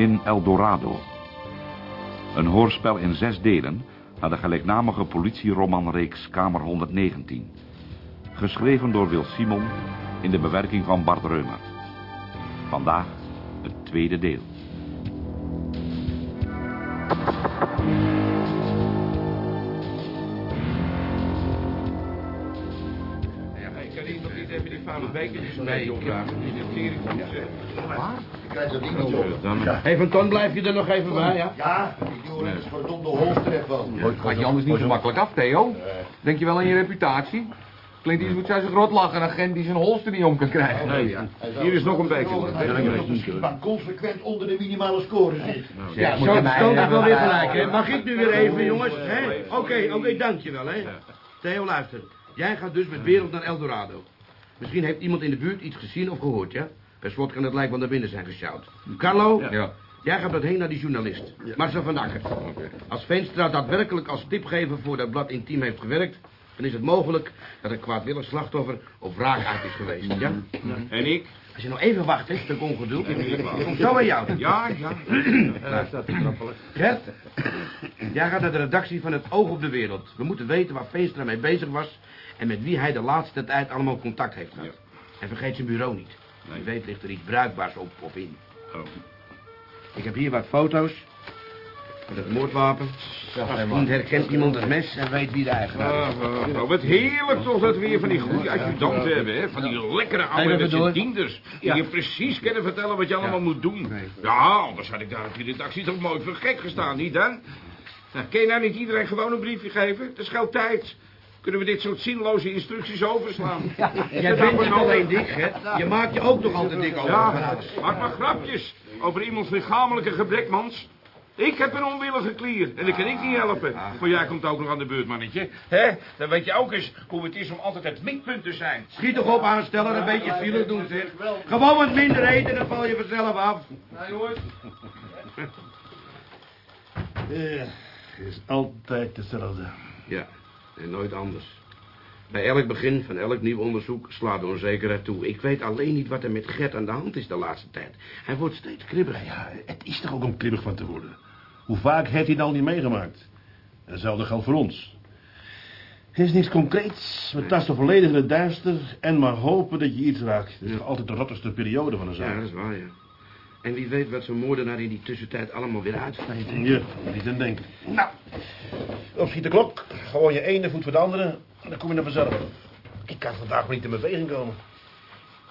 In Eldorado. Een hoorspel in zes delen naar de gelijknamige politieromanreeks Kamer 119. Geschreven door Wil Simon in de bewerking van Bart Reumer. Vandaag het tweede deel. Beetje opruimen. Die tering van Ik krijg dat ding niet op. Hé, Van Ton, blijf je er nog even bij, ja? Ja, die jongen is verdomde holstref wel. Gaat je anders niet zo makkelijk af, Theo? Denk je wel aan je reputatie? Klinkt iets moet zij zijn grot lachen, een agent die zijn holster niet om kan krijgen. Nee, Hier is nog een misschien maar consequent onder de minimale score zit. Ja, zo Ston heeft wel weer gelijk, hè? Mag ik nu weer even, jongens? hè? Oké, oké, dankjewel, hè? Theo, luister. Jij gaat dus met Wereld naar Eldorado. Misschien heeft iemand in de buurt iets gezien of gehoord, ja? Per slot kan het lijk wel naar binnen zijn gesjouwd. Carlo, Ja. jij gaat meteen naar die journalist. Marcel van Akker. Als Veenstra daadwerkelijk als tipgever voor dat blad Intiem heeft gewerkt... dan is het mogelijk dat een kwaadwillig slachtoffer op wraak uit is geweest, ja? En ik? Als je nog even wacht, hè, stuk ongeduld. Ik kom zo bij jou. Ja, ja. Gert, jij gaat naar de redactie van het Oog op de Wereld. We moeten weten waar Veenstra mee bezig was... en met wie hij de laatste tijd allemaal contact heeft gehad. En vergeet zijn bureau niet. Wie weet ligt er iets bruikbaars op, op in. Ik heb hier wat foto's. Met het moordwapen. Vriend herkent iemand het mes en weet wie de eigenaar is. Oh, wat heerlijk toch dat we weer van die goede adjudanten hebben, hè? Van die lekkere door. dienders. Die je precies kunnen vertellen wat je allemaal moet doen. Ja, anders had ik daar op die redactie toch mooi voor gek gestaan, niet dan? Nou, kun je nou niet iedereen gewoon een briefje geven? Dat scheelt tijd. Kunnen we dit soort zinloze instructies overslaan? Jij bent niet alleen dik, Gert. Je maakt je ook nog altijd dik over. Ja, maak maar grapjes over iemands lichamelijke gebrek, mans. Ik heb een onwillige klier en dat kan ik niet helpen. Maar jij komt ook nog aan de beurt, mannetje. Hè? Dan weet je ook eens hoe het is om altijd het mikpunt te zijn. Schiet toch op aanstellen, een beetje zielig doen, zeg. Gewoon wat minder eten, dan val je vanzelf af. Nou, jongens. Ja, het is altijd hetzelfde. Ja, en nooit anders. Bij elk begin van elk nieuw onderzoek slaat de onzekerheid toe. Ik weet alleen niet wat er met Gert aan de hand is de laatste tijd. Hij wordt steeds kribbiger. Ja, het is toch ook om kribbig van te worden. Hoe vaak heeft hij het al niet meegemaakt? En hetzelfde geldt voor ons. Er is niks concreets. We tasten volledig in het duister en maar hopen dat je iets raakt. Het is altijd de rottigste periode van een Ja, zaak. dat is waar, ja. En wie weet wat zo'n moordenaar in die tussentijd allemaal weer uitvreet. Ja, niet aan denken. Nou, dan schiet de klok. Gewoon je ene voet voor de andere. En dan kom je er vanzelf. Ik kan vandaag maar niet in beweging komen.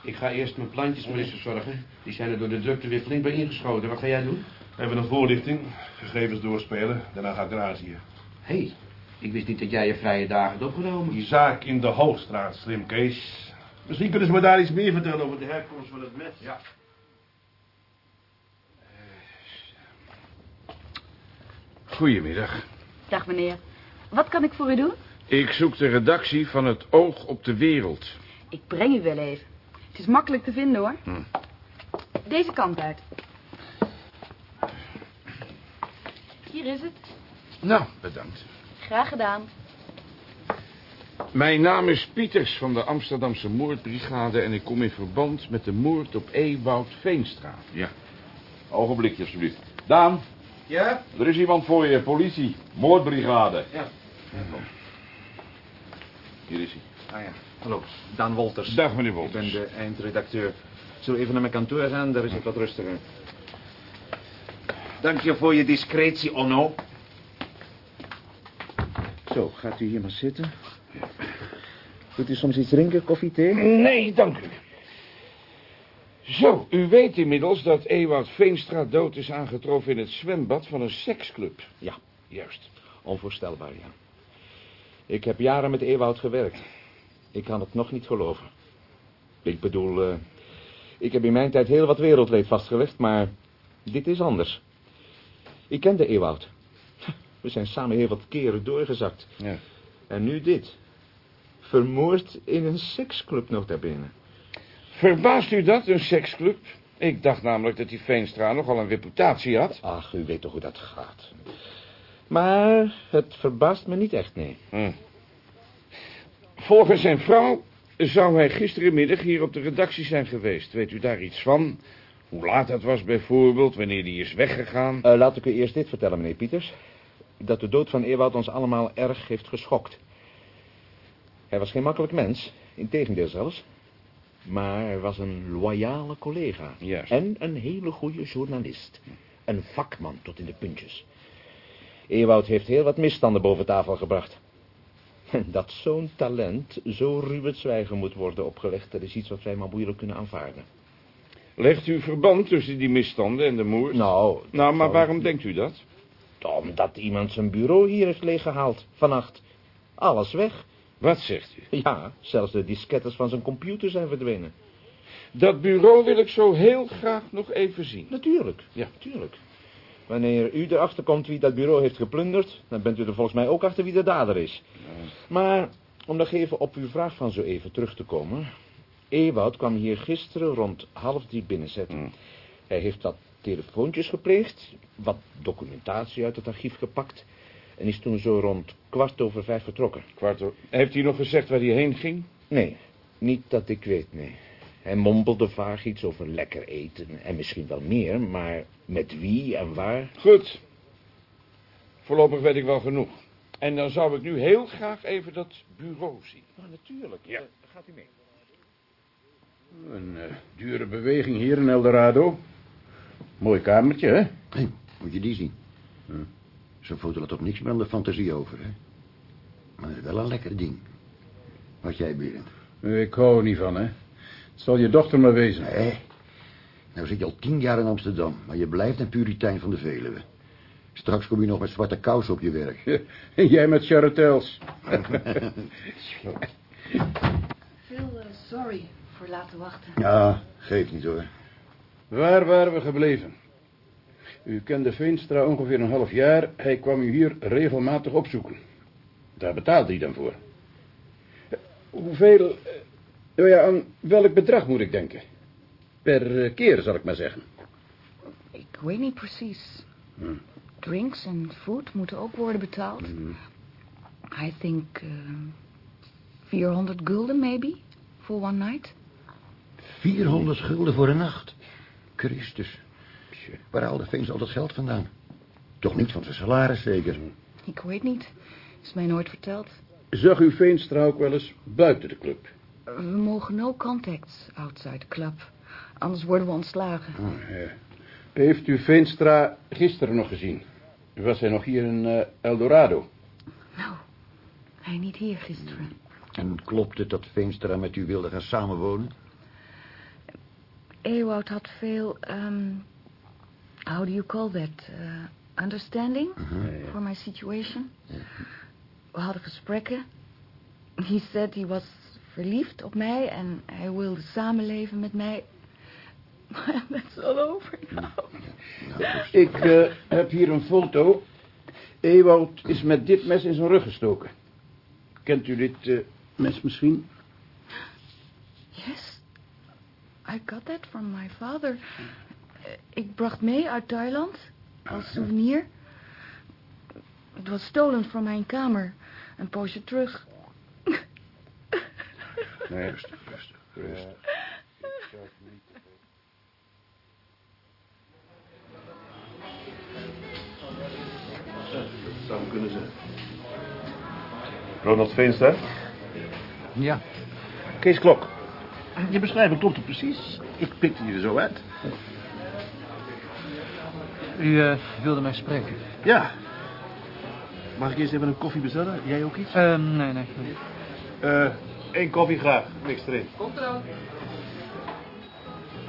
Ik ga eerst mijn plantjes maar eens verzorgen. Die zijn er door de drukte weer flink bij ingeschoten. Wat ga jij doen? Even een voorlichting. Gegevens doorspelen. Daarna ga ik naar Azië. Hé, hey, ik wist niet dat jij je vrije dagen had opgenomen. Die zaak in de Hoogstraat, slim Kees. Misschien kunnen ze me daar iets meer vertellen over de herkomst van het mes. Ja. Goedemiddag. Dag meneer. Wat kan ik voor u doen? Ik zoek de redactie van het Oog op de Wereld. Ik breng u wel even. Het is makkelijk te vinden hoor. Hm. Deze kant uit. Hier is het. Nou, bedankt. Graag gedaan. Mijn naam is Pieters van de Amsterdamse Moordbrigade... en ik kom in verband met de moord op Ewout Veenstra. Ja. Ogenblikje, alsjeblieft. Daan, Ja? er is iemand voor je. Politie. Moordbrigade. Ja. Hier is hij. Ah ja, hallo. Daan Wolters. Dag, meneer Ik Wolters. ben de eindredacteur. Zullen we even naar mijn kantoor gaan? Daar is het wat rustiger. Dank je voor je discretie, Onno. Zo, gaat u hier maar zitten. Wilt u soms iets drinken, koffie, thee? Nee, dank u. Zo, u weet inmiddels dat Ewout Veenstra dood is aangetroffen in het zwembad van een seksclub. Ja, Juist. onvoorstelbaar, ja. Ik heb jaren met Ewout gewerkt. Ik kan het nog niet geloven. Ik bedoel, eh, ik heb in mijn tijd heel wat wereldleed vastgelegd, maar dit is anders. Ik kende Ewout. We zijn samen heel wat keren doorgezakt. Ja. En nu dit. Vermoord in een seksclub nota bene. Verbaast u dat, een seksclub? Ik dacht namelijk dat die Veenstra nogal een reputatie had. Ach, u weet toch hoe dat gaat. Maar het verbaast me niet echt, nee. Hm. Volgens zijn vrouw zou hij gisterenmiddag hier op de redactie zijn geweest. Weet u daar iets van? Hoe laat dat was bijvoorbeeld, wanneer die is weggegaan. Eh, laat ik u eerst dit vertellen, meneer Pieters. Dat de dood van Ewout ons allemaal erg heeft geschokt. Hij was geen makkelijk mens, integendeel zelfs. Maar hij was een loyale collega. Juist. En een hele goede journalist. Een vakman tot in de puntjes. Ewout heeft heel wat misstanden boven tafel gebracht. Dat zo'n talent zo ruw het zwijgen moet worden opgelegd... dat is iets wat wij maar moeilijk kunnen aanvaarden. Legt u verband tussen die misstanden en de moord? Nou, Nou, maar waarom denkt u dat? Omdat iemand zijn bureau hier heeft leeggehaald, vannacht. Alles weg. Wat zegt u? Ja, zelfs de disketters van zijn computer zijn verdwenen. Dat bureau wil ik zo heel graag nog even zien. Natuurlijk, ja, natuurlijk. Wanneer u erachter komt wie dat bureau heeft geplunderd... dan bent u er volgens mij ook achter wie de dader is. Maar om nog even op uw vraag van zo even terug te komen... Ewout kwam hier gisteren rond half drie binnenzetten. Hij heeft wat telefoontjes gepleegd... wat documentatie uit het archief gepakt... en is toen zo rond kwart over vijf vertrokken. Kwart o- Heeft hij nog gezegd waar hij heen ging? Nee, niet dat ik weet, nee. Hij mompelde vaag iets over lekker eten en misschien wel meer, maar met wie en waar? Goed. Voorlopig weet ik wel genoeg. En dan zou ik nu heel graag even dat bureau zien. Ja, natuurlijk. Ja. gaat u mee. Een eh, dure beweging hier in Eldorado. Mooi kamertje, hè? Moet je die zien. Hm. Zo'n foto laat toch niks meer aan de fantasie over, hè? Maar het is wel een lekker ding. Wat jij, Berend? Ik hou er niet van, hè? Het zal je dochter maar wezen. Nee. Nou zit je al tien jaar in Amsterdam, maar je blijft een puritein van de Veluwe. Straks kom je nog met zwarte kousen op je werk. En jij met charretels. Veel eh, sorry voor laten wachten. Ja, geeft niet hoor. Waar waren we gebleven? U kende Veenstra ongeveer een half jaar. Hij kwam u hier regelmatig opzoeken. Daar betaalde hij dan voor. Eh, Hoeveel... eh, Nou ja, aan welk bedrag moet ik denken? Per eh, keer, zal ik maar zeggen. Ik weet niet precies. Drinks en food moeten ook worden betaald. I think eh 400 gulden, maybe, for one night. 400 schulden voor een nacht. Christus. Waar haalde Veens al dat geld vandaan? Toch niet van zijn salaris, zeker? Ik weet niet. Is mij nooit verteld. Zag u Veenstra ook wel eens buiten de club? We mogen no contacts outside the club. Anders worden we ontslagen. Ja. Heeft u Veenstra gisteren nog gezien? Was hij nog hier in eh, Eldorado? Nou, hij niet hier gisteren. En klopt het dat Veenstra met u wilde gaan samenwonen? Ewout had veel, um, how do you call that? Uh, understanding for my situation. We hadden gesprekken. He said he was verliefd op mij en hij wilde samenleven met mij. That's all over now. Ik eh, heb hier een foto. Ewout is met dit mes in zijn rug gestoken. Kent u dit eh, mes misschien? Yes, I got that from my father. Ik bracht mee uit Thailand als souvenir. Het was stolen van mijn kamer. Een poosje terug. Nee, rustig, rustig, rustig. Dat zou kunnen zijn. Ronald Veenstra? Ja. Kees Klok. Je beschrijving klopte precies. Ik pikte je er zo uit. U eh, wilde mij spreken? Ja. Mag ik eerst even een koffie bestellen? Jij ook iets? Ehm, nee, nee. nee. Eh, één koffie graag. Niks erin. Komt er dan.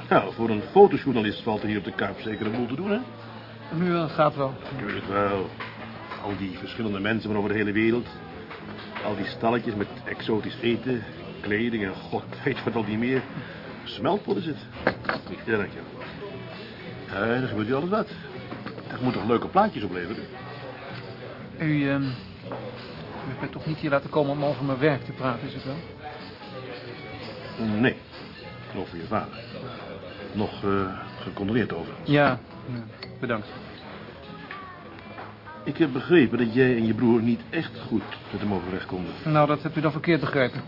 Nou, voor een fotojournalist valt er hier op de Kuip zeker een boel te doen, hè? Nu eh, gaat wel. Ik weet het wel. Al die verschillende mensen van over de hele wereld. Al die stalletjes met exotisch eten, kleding en god weet wat al niet meer. Smeltpot is het. Ja, dank je. Ja, er gebeurt hier alles wat. Er moeten toch leuke plaatjes opleveren? U, ehm, u mij toch niet hier laten komen om over mijn werk te praten, is het wel? Nee. Ik geloof voor je vader. Nog eh gecondoleerd over. Ja, bedankt. Ik heb begrepen dat jij en je broer niet echt goed met hem overweg konden. Nou, dat hebt u dan verkeerd begrepen.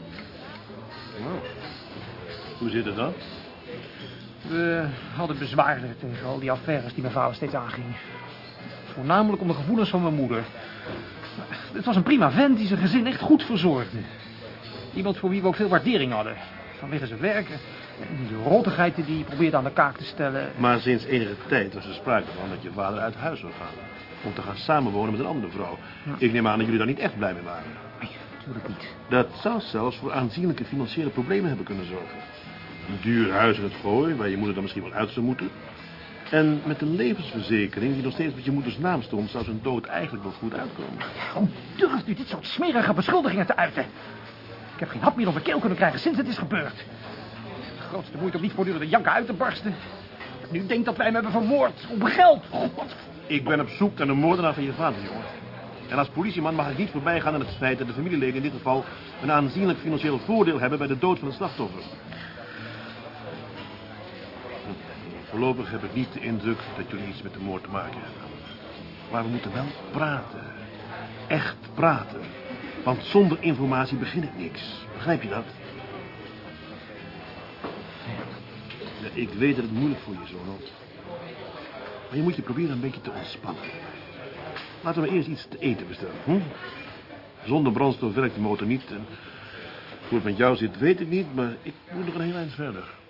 Hoe zit het dan? We hadden bezwaren tegen al die affaires die mijn vader steeds aanging. Voornamelijk om de gevoelens van mijn moeder. Het was een prima vent die zijn gezin echt goed verzorgde. Iemand voor wie we ook veel waardering hadden. Vanwege zijn werken. En de rottigheid die hij probeerde aan de kaak te stellen. Maar sinds enige tijd was er sprake van dat je vader uit huis zou gaan. Om te gaan samenwonen met een andere vrouw. Ik neem aan dat jullie daar niet echt blij mee waren. Nee, natuurlijk niet. Dat zou zelfs voor aanzienlijke financiële problemen hebben kunnen zorgen. Een duur huis in het gooi, waar je moeder dan misschien wel uit zou moeten. En met een levensverzekering die nog steeds met je moeders naam stond... zou zijn dood eigenlijk wel goed uitkomen. Hoe durft u dit soort smerige beschuldigingen te uiten? Ik heb geen hap meer op mijn keel kunnen krijgen sinds het is gebeurd. De grootste moeite om niet voortdurend de janken uit te barsten. Nu denkt dat wij hem hebben vermoord. Om geld. God. Ik ben op zoek naar de moordenaar van je vader, jongen. En als politieman mag ik niet voorbij gaan aan het feit dat de familieleden in dit geval... een aanzienlijk financieel voordeel hebben bij de dood van het slachtoffer. Voorlopig heb ik niet de indruk dat jullie iets met de moord te maken hebben. Maar we moeten wel praten. Echt praten. Want zonder informatie begint niks. Begrijp je dat? Ja, ik weet dat het moeilijk voor je is, Ronald. Maar je moet je proberen een beetje te ontspannen. Laten we eerst iets te eten bestellen. Hm? Zonder brandstof werkt de motor niet. En hoe het met jou zit, weet ik niet, maar ik moet nog een heel eind verder.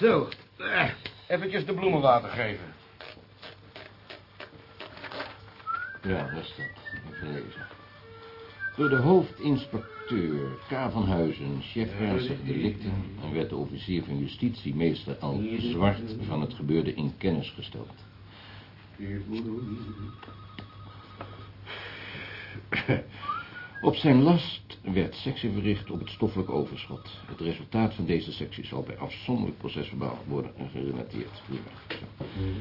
Zo, eh, eventjes de bloemen water geven. Ja, daar staat. Even lezen. Door de hoofdinspecteur K. van Huizen, chef ernstige delicten... en werd de officier van justitie meester Al Zwart van het gebeurde in kennis gesteld. Op zijn last werd sectie verricht op het stoffelijk overschot. Het resultaat van deze sectie zal bij afzonderlijk procesverbaal worden gerelateerd. Hé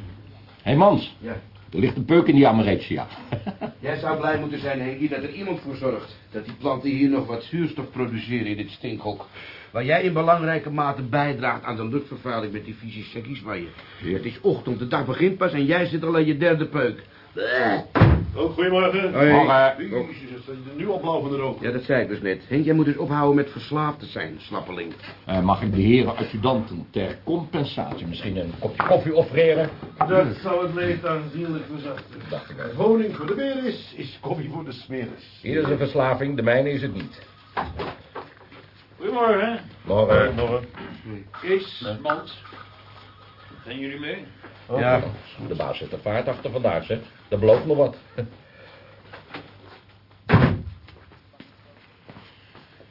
hey Mans, Ja. er ligt een peuk in die amarechia. Jij zou blij moeten zijn, Henkie, dat er iemand voor zorgt... dat die planten hier nog wat zuurstof produceren in dit stinkhok. Waar jij in belangrijke mate bijdraagt aan de luchtvervuiling met die vieze sekkies van je. Het is ochtend, de dag begint pas en jij zit al aan je derde peuk. Bleh. Oh, goedemorgen. Hoi. Morgen. Is nu opblauw van de rook. Ja, dat zei ik dus net. Henk, jij moet dus ophouden met verslaafd te zijn, slappeling. Eh, mag ik de heren adjudanten ter compensatie misschien een kopje koffie offreren? Dat zou het leed aanzienlijk verzachten. Dacht ik ook. honing voor de beer is, is koffie voor de smeris. Hier is een verslaving, de mijne is het niet. Goedemorgen. Morgen. Morgen. Kees, Mans. Zijn jullie mee? Ja, de baas zit er vaart achter vandaag, zeg. Dat belooft me wat.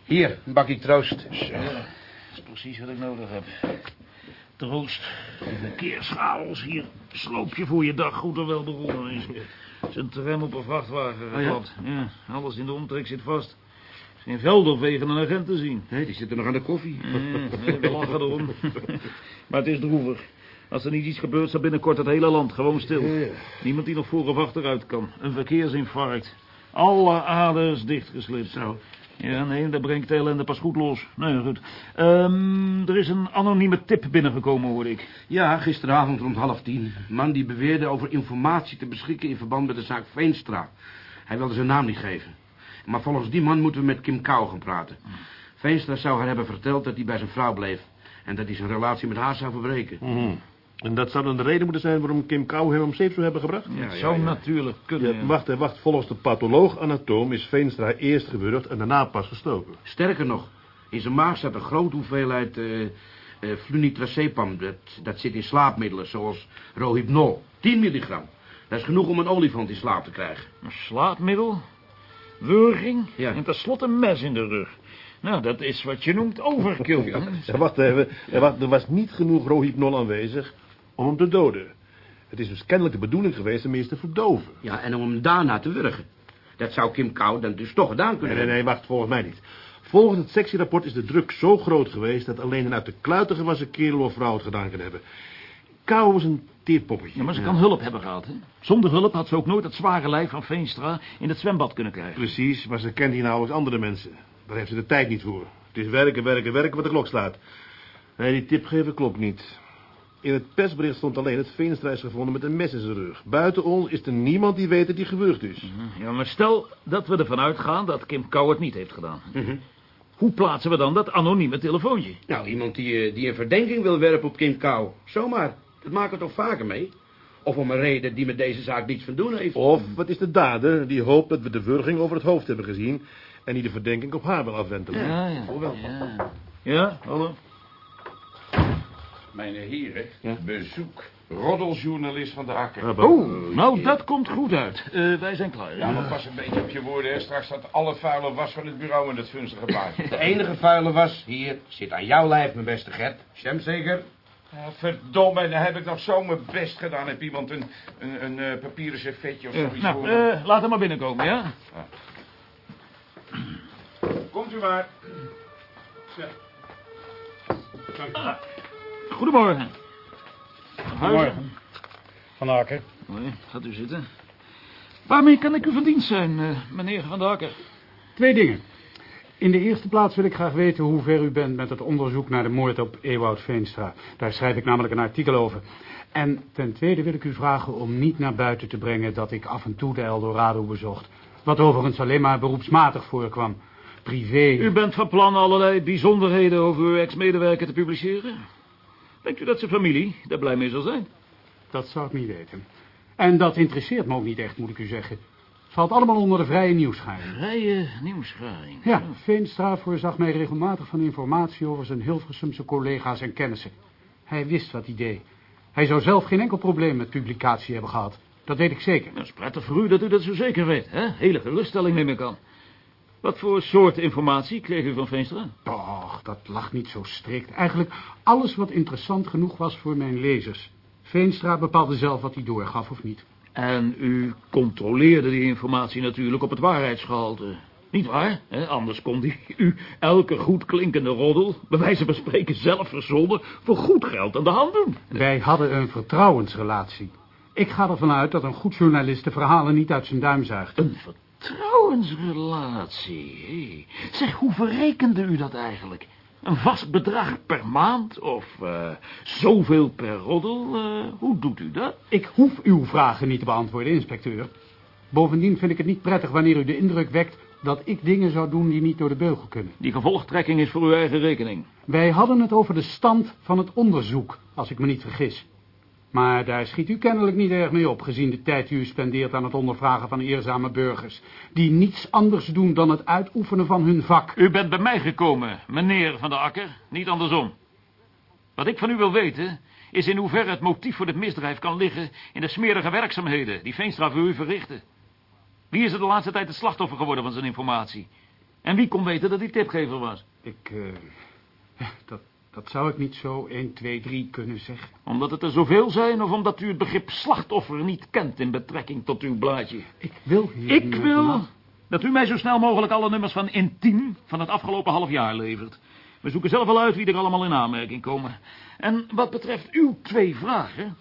Hier, een bakje troost. Dat is precies wat ik nodig heb. Troost. Een schaal's hier. Sloopje voor je dag goed en wel begonnen is. Zijn tram op een vrachtwagen Oh ja? geklapt. ja? alles in de omtrek zit vast. Geen veld of wegen een agent te zien. Nee, die zitten nog aan de koffie. Ja, nee, we lachen erom. maar het is droevig. Als er niet iets gebeurt, staat binnenkort het hele land gewoon stil. Niemand die nog voor of achteruit kan. Een verkeersinfarct. Alle aders dichtgeslipt. Zo. Ja, nee, dat brengt de ellende pas goed los. Nee, goed. Ehm, er is een anonieme tip binnengekomen, hoorde ik. Ja, gisteravond rond half tien. Een man die beweerde over informatie te beschikken in verband met de zaak Veenstra. Hij wilde zijn naam niet geven. Maar volgens die man moeten we met Kim Kou gaan praten. Veenstra zou haar hebben verteld dat hij bij zijn vrouw bleef. En dat hij zijn relatie met haar zou verbreken. Mhm. En dat zou dan de reden moeten zijn waarom Kim Kou hem om zeep zou hebben gebracht? Ja, ja, zou ja. natuurlijk kunnen. Ja, ja. wacht, wacht. Volgens de patholoog-anatoom is Veenstra eerst gewurgd en daarna pas gestoken. Sterker nog, in zijn maag zat een grote hoeveelheid eh eh, flunitrazepam. Dat, dat zit in slaapmiddelen, zoals rohypnol. 10 milligram. Dat is genoeg om een olifant in slaap te krijgen. Een slaapmiddel, wurging Ja. en tenslotte een mes in de rug. Nou, dat is wat je noemt overkill. Ja, wacht even. Er was, er was niet genoeg rohypnol aanwezig om hem te doden. Het is dus kennelijk de bedoeling geweest hem eerst te verdoven. Ja, en om hem daarna te wurgen. Dat zou Kim Kou dan dus toch gedaan Nee, kunnen nee, hebben. nee, wacht, volgens mij niet. Volgens het sectierapport is de druk zo groot geweest... dat alleen een uit de kluiten gewassen kerel of vrouw het gedaan kan hebben. Kou was een teerpoppetje. Ja, maar ze kan hulp hebben gehad, hè? Zonder hulp had ze ook nooit het zware lijf van Veenstra in het zwembad kunnen krijgen. Precies, maar ze kent hier nauwelijks andere mensen. Daar heeft ze de tijd niet voor. Het is werken, werken, werken wat de klok slaat. Nee, die tipgever klopt niet. In het persbericht stond alleen het Veenstra is gevonden met een mes in zijn rug. Buiten ons is er niemand die weet dat hij gewurgd is. Ja, maar stel dat we ervan uitgaan dat Kim Kou het niet heeft gedaan. Hoe plaatsen we dan dat anonieme telefoontje? Nou, iemand die, eh, die een verdenking wil werpen op Kim Kou. Zomaar. Dat maken we toch vaker mee? Of om een reden die met deze zaak niets van doen heeft. Of wat is de dader die hoopt dat we de wurging over het hoofd hebben gezien... en die de verdenking op haar wil afwentelen? Ja, ja. Ja, ja hallo. Mijn heren, bezoek. Roddeljournalist van de Akker. Oh, nou, dat komt goed uit. Eh, wij zijn klaar. Ja, maar pas een beetje op je woorden, hè. Straks staat alle vuile was van het bureau in het vunzige baardje. De enige vuile was hier zit aan jouw lijf, mijn beste Gert. Shem zeker? Ja, verdomme, dan heb ik nog zo mijn best gedaan. Heb iemand een, een, een eh, papieren servetje of Ja, zoiets nou, voor? eh, laat hem maar binnenkomen, ja? Komt u maar. Ah, Goedemorgen. Goedemorgen. Van Akker. Nee, gaat u zitten. Waarmee kan ik u van dienst zijn, eh, meneer Van der Akker? Twee dingen. In de eerste plaats wil ik graag weten hoe ver u bent met het onderzoek naar de moord op Ewout Veenstra. Daar schrijf ik namelijk een artikel over. En ten tweede wil ik u vragen om niet naar buiten te brengen dat ik af en toe de Eldorado bezocht. Wat overigens alleen maar beroepsmatig voorkwam. Privé. U bent van plan allerlei bijzonderheden over uw ex-medewerker te publiceren? Denkt u dat zijn familie daar blij mee zal zijn? Dat zou ik niet weten. En dat interesseert me ook niet echt, moet ik u zeggen. Valt allemaal onder de vrije nieuwsgaring. Vrije nieuwsgaring. Ja, Veenstra voorzag mij regelmatig van informatie over zijn Hilversumse collega's en kennissen. Hij wist wat hij deed. Hij zou zelf geen enkel probleem met publicatie hebben gehad. Dat weet ik zeker. Dat is prettig voor u dat u dat zo zeker weet, hè? Hele geruststelling neem ik aan. Wat voor soort informatie kreeg u van Veenstra? Och, dat lag niet zo strikt. Eigenlijk alles wat interessant genoeg was voor mijn lezers. Veenstra bepaalde zelf wat hij doorgaf of niet. En u controleerde die informatie natuurlijk op het waarheidsgehalte. Niet waar? Hè? Anders kon die u elke goed klinkende roddel, bij wijze van spreken zelf verzonnen, voor goed geld aan de hand doen. Wij hadden een vertrouwensrelatie. Ik ga ervan uit dat een goed journalist de verhalen niet uit zijn duim zuigt. Een vertrouwensrelatie. Zeg, hoe verrekende u dat eigenlijk? Een vast bedrag per maand of eh, zoveel per roddel? eh, hoe doet u dat? Ik hoef uw vragen niet te beantwoorden, inspecteur. Bovendien vind ik het niet prettig wanneer u de indruk wekt dat ik dingen zou doen die niet door de beugel kunnen. Die gevolgtrekking is voor uw eigen rekening. Wij hadden het over de stand van het onderzoek, als ik me niet vergis. Maar daar schiet u kennelijk niet erg mee op, gezien de tijd die u spendeert aan het ondervragen van eerzame burgers, die niets anders doen dan het uitoefenen van hun vak. U bent bij mij gekomen, meneer Van der Akker, niet andersom. Wat ik van u wil weten, is in hoeverre het motief voor dit misdrijf kan liggen in de smerige werkzaamheden die Veenstra voor u verrichtte. Wie is er de laatste tijd het slachtoffer geworden van zijn informatie? En wie kon weten dat hij tipgever was? Ik, eh, dat, dat zou ik niet zo 1, 2, 3 kunnen zeggen. Omdat het er zoveel zijn of omdat u het begrip slachtoffer niet kent in betrekking tot uw blaadje? Ik wil hier Ik wil dat u mij zo snel mogelijk alle nummers van Intiem van het afgelopen half jaar levert. We zoeken zelf wel uit wie er allemaal in aanmerking komen. En wat betreft uw twee vragen...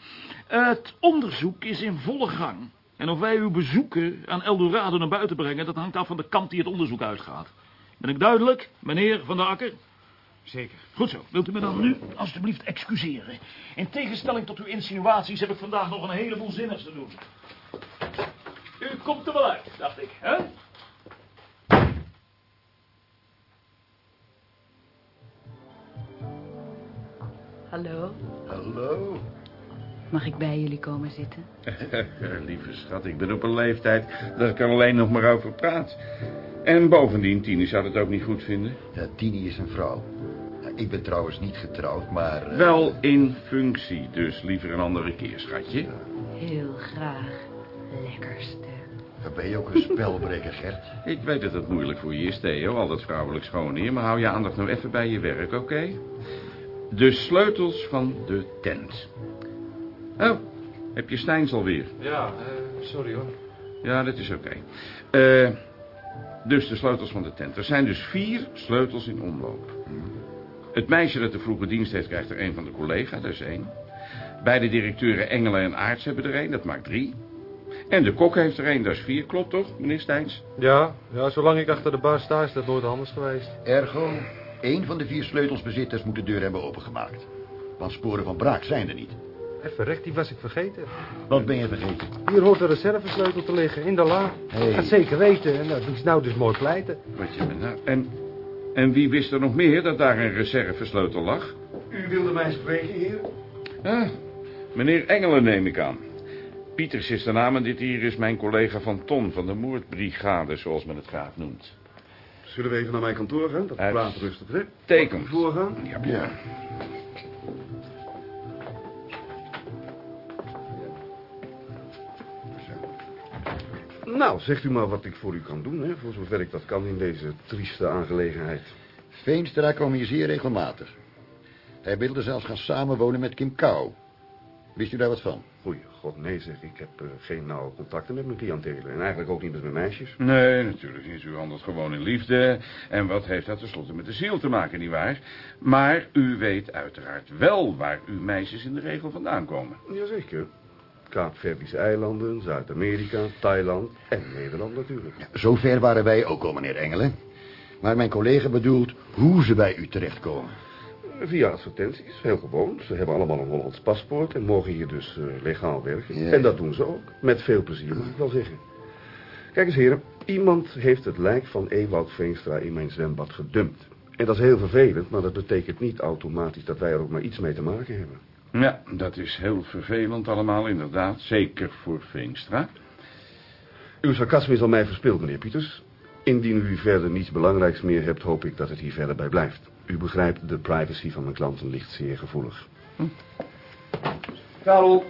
Het onderzoek is in volle gang. En of wij uw bezoeken aan Eldorado naar buiten brengen... dat hangt af van de kant die het onderzoek uitgaat. Ben ik duidelijk, meneer Van der Akker? Zeker. Goed zo. Wilt u me dan nu alstublieft excuseren? In tegenstelling tot uw insinuaties heb ik vandaag nog een heleboel zinnigs te doen. U komt er wel uit, dacht ik, hè? Hallo, Hallo. Mag ik bij jullie komen zitten? Lieve schat, ik ben op een leeftijd dat ik er alleen nog maar over praat. En bovendien, Tine zou het ook niet goed vinden. Ja, Tini is een vrouw. Ik ben trouwens niet getrouwd, maar... eh, Wel in functie, dus liever een andere keer, schatje. Heel graag. Lekkerste. Ben je ook een spelbreker, Gert? Ik weet dat het moeilijk voor je is, Theo, al dat vrouwelijk schoon hier, maar hou je aandacht nou even bij je werk, oké? De sleutels van de tent. Oh, heb je Stijns alweer? Ja, eh, sorry hoor. Ja, dat is oké. Eh, dus de sleutels van de tent. Er zijn dus vier sleutels in omloop. Het meisje dat de vroege dienst heeft, krijgt er een van de collega, dat is één. Beide directeuren Engelen en Aarts hebben er één, dat maakt drie. En de kok heeft er één, dat is vier, klopt toch, meneer Steins? Ja, ja, zolang ik achter de bar sta is dat nooit anders geweest. Ergo, één van de vier sleutelsbezitters moet de deur hebben opengemaakt. Want sporen van braak zijn er niet. Even recht, die was ik vergeten. Wat ben je vergeten? Hier hoort de reservesleutel te liggen, in de la. Hey. Gaat zeker weten, en dat is nou dus mooi pleiten. Wat je met nou... En En wie wist er nog meer dat daar een reservesleutel lag? U wilde mij spreken, heer? Ah, meneer Engelen neem ik aan. Pieters is de naam en dit hier is mijn collega van Ton van de moordbrigade, zoals men het graag noemt. Zullen we even naar mijn kantoor gaan? Dat praat rustig, hè? Tekent. Voorgaan? Ja, ja. Nou, zegt u maar wat ik voor u kan doen, hè? Voor zover ik dat kan in deze trieste aangelegenheid. Veenstra kwam hier zeer regelmatig. Hij wilde zelfs gaan samenwonen met Kim Kou. Wist u daar wat van? Goeie god, nee zeg. Ik heb eh, geen nauwe contacten met mijn cliëntelen. En eigenlijk ook niet met mijn meisjes. Nee, natuurlijk niet. U handelt gewoon in liefde. En wat heeft dat tenslotte met de ziel te maken, nietwaar? Maar u weet uiteraard wel waar uw meisjes in de regel vandaan komen. Jazeker. Kaapverdische eilanden, Zuid-Amerika, Thailand en Nederland natuurlijk. Zover waren wij ook al, meneer Engelen. Maar mijn collega bedoelt hoe ze bij u terechtkomen. Via advertenties, heel gewoon. Ze hebben allemaal een Hollands paspoort en mogen hier dus eh, legaal werken. Ja. En dat doen ze ook. Met veel plezier, moet ik wel zeggen. Kijk eens, heren. Iemand heeft het lijk van Ewout Veenstra in mijn zwembad gedumpt. En dat is heel vervelend, maar dat betekent niet automatisch dat wij er ook maar iets mee te maken hebben. Ja, dat is heel vervelend allemaal, inderdaad. Zeker voor Veenstra. Uw sarcasme is al mij verspild, meneer Pieters. Indien u verder niets belangrijks meer hebt, hoop ik dat het hier verder bij blijft. U begrijpt, de privacy van mijn klanten ligt zeer gevoelig. Karel,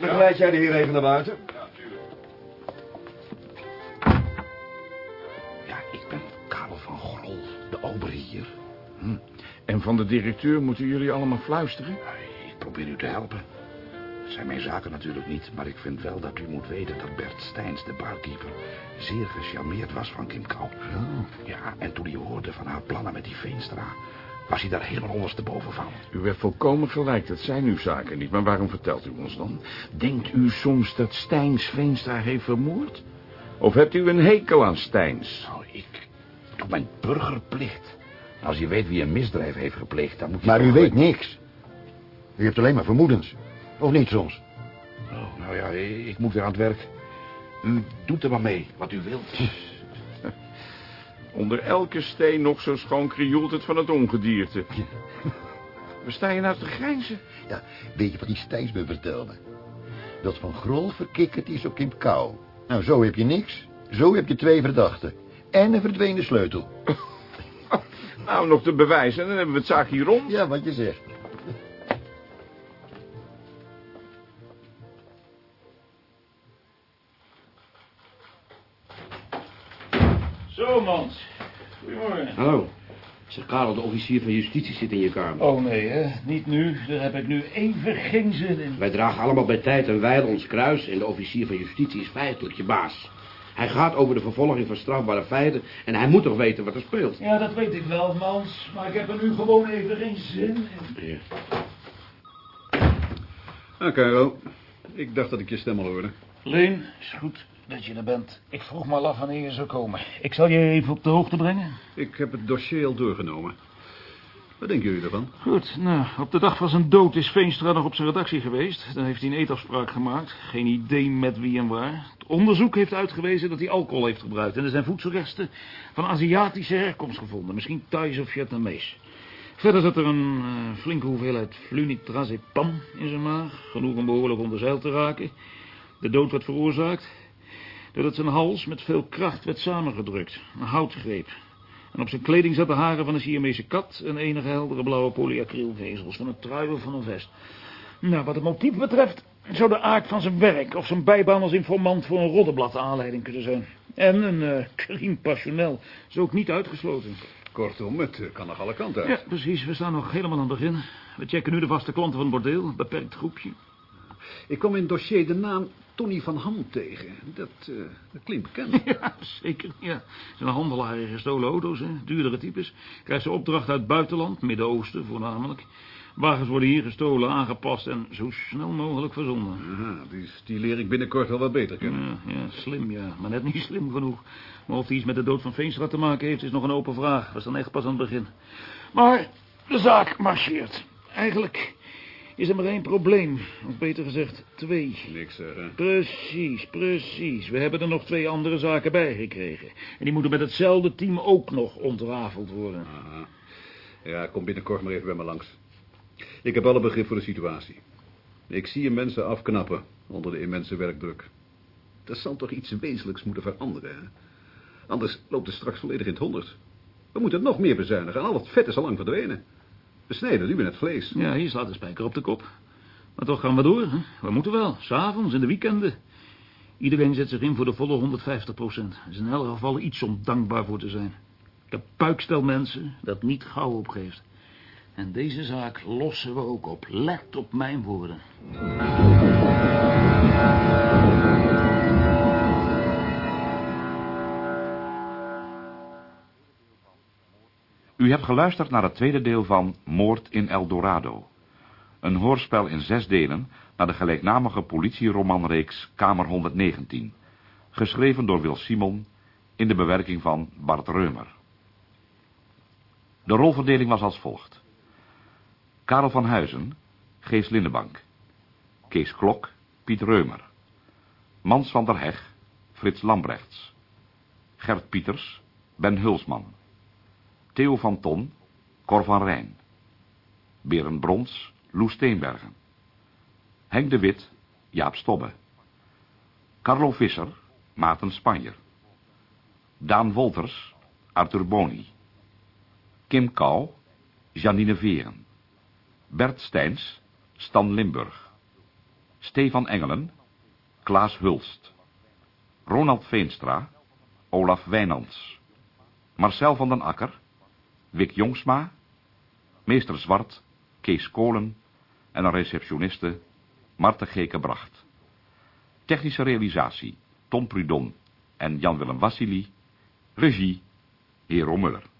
begeleid jij de heer even naar buiten? Ja, ik ben Karel van Grol, de ober hier. Hm. En van de directeur moeten jullie allemaal fluisteren? Probeer u te helpen. Het zijn mijn zaken natuurlijk niet, maar ik vind wel dat u moet weten dat Bert Steins, de barkeeper, zeer gecharmeerd was van Kim Kou. Ja, en toen hij hoorde van haar plannen met die Veenstra, was hij daar helemaal ondersteboven van. U hebt volkomen gelijk, dat zijn uw zaken niet. Maar waarom vertelt u ons dan? Denkt u soms dat Steins Veenstra heeft vermoord? Of hebt u een hekel aan Steins? Nou, ik doe mijn burgerplicht. Als je weet wie een misdrijf heeft gepleegd, dan moet je... Maar u weet niks. U hebt alleen maar vermoedens. Of niet soms? Oh, nou ja, ik moet weer aan het werk. U doet er maar mee, wat u wilt. Onder elke steen nog zo schoon krioelt het van het ongedierte. Waar sta je nou te grijnzen? Ja, weet je wat die Stijns me vertelde? Dat van Grol verkikkerd is op Kim Kou. Nou, zo heb je niks. Zo heb je twee verdachten. En een verdwenen sleutel. Nou, nog te bewijzen, dan hebben we het zaakje hier rond. Ja, wat je zegt. Zeg, Karel, de officier van justitie zit in je kamer. Oh nee, hè? Niet nu. Daar heb ik nu even geen zin in. Wij dragen allemaal bij tijd en wijle ons kruis... en de officier van justitie is feitelijk je baas. Hij gaat over de vervolging van strafbare feiten... en hij moet toch weten wat er speelt. Ja, dat weet ik wel, Mans. Maar ik heb er nu gewoon even geen zin in. Ja. Ah, Karel. Ik dacht dat ik je stem al hoorde. Leen, is goed dat je er bent. Ik vroeg maar af wanneer je zou komen. Ik zal je even op de hoogte brengen. Ik heb het dossier al doorgenomen. Wat denken jullie ervan? Goed, nou, op de dag van zijn dood is Veenstra nog op zijn redactie geweest. Dan heeft hij een eetafspraak gemaakt. Geen idee met wie en waar. Het onderzoek heeft uitgewezen dat hij alcohol heeft gebruikt. En er zijn voedselresten van Aziatische herkomst gevonden. Misschien Thais of Vietnamees. Verder zat er een eh, flinke hoeveelheid flunitrazepam in zijn maag. Genoeg om behoorlijk onder zeil te raken. De dood werd veroorzaakt doordat zijn hals met veel kracht werd samengedrukt. Een houtgreep. En op zijn kleding zaten haren van een Siamese kat... en enige heldere blauwe polyacrylvezels van een trui of van een vest. Nou, wat het motief betreft... zou de aard van zijn werk of zijn bijbaan als informant... voor een roddenblad de aanleiding kunnen zijn. En een eh crime passionnel is ook niet uitgesloten. Kortom, het eh, kan nog alle kanten uit. Ja, precies. We staan nog helemaal aan het begin. We checken nu de vaste klanten van het bordeel. Een beperkt groepje. Ik kwam in het dossier de naam Tony van Ham tegen. Dat, eh, dat klinkt bekend. Ja, zeker. Ja. Zijn handelaar in gestolen auto's, hè. duurdere types. Krijgt zijn opdracht uit het buitenland, Midden-Oosten voornamelijk. Wagens worden hier gestolen, aangepast en zo snel mogelijk verzonden. Aha, die, die leer ik binnenkort wel wat beter kennen. Ja, ja, slim, ja. Maar net niet slim genoeg. Maar of hij iets met de dood van Veenstra te maken heeft, is nog een open vraag. We staan echt pas aan het begin. Maar de zaak marcheert. Eigenlijk is er maar één probleem. Of beter gezegd, twee. Niks zeggen. Precies, precies. We hebben er nog twee andere zaken bij gekregen. En die moeten met hetzelfde team ook nog ontrafeld worden. Aha. Ja, kom binnenkort maar even bij me langs. Ik heb alle begrip voor de situatie. Ik zie je mensen afknappen onder de immense werkdruk. Er zal toch iets wezenlijks moeten veranderen, hè? Anders loopt het straks volledig in het honderd. We moeten nog meer bezuinigen en al het vet is al lang verdwenen. Snijden nu in het vlees. Ja, hier slaat de spijker op de kop. Maar toch gaan we door, hè? We moeten wel, s'avonds, in de weekenden. Iedereen zet zich in voor de volle 150 procent. is in elk geval iets om dankbaar voor te zijn. Ik heb puikstel mensen dat niet gauw opgeeft. En deze zaak lossen we ook op. Let op mijn woorden. U hebt geluisterd naar het tweede deel van Moord in El Dorado. Een hoorspel in zes delen naar de gelijknamige politieromanreeks Kamer 119. Geschreven door Wil Simon in de bewerking van Bart Reumer. De rolverdeling was als volgt. Karel van Huizen, Gees Lindebank. Kees Klok, Piet Reumer. Mans van der Heg, Frits Lambrechts. Gert Pieters, Ben Hulsman. Theo van Ton, Cor van Rijn. Berend Brons, Loes Steenbergen. Henk de Wit, Jaap Stobbe. Carlo Visser, Maarten Spanjer. Daan Wolters, Arthur Boni. Kim Kou, Janine Veren. Bert Steins, Stan Limburg. Stefan Engelen, Klaas Hulst. Ronald Veenstra, Olaf Wijnands. Marcel van den Akker, Wik Jongsma, meester Zwart, Kees Kolen en een receptioniste, Marten Geke Bracht. Technische realisatie, Tom Prudon en Jan-Willem Wassili. Regie, Hero Muller.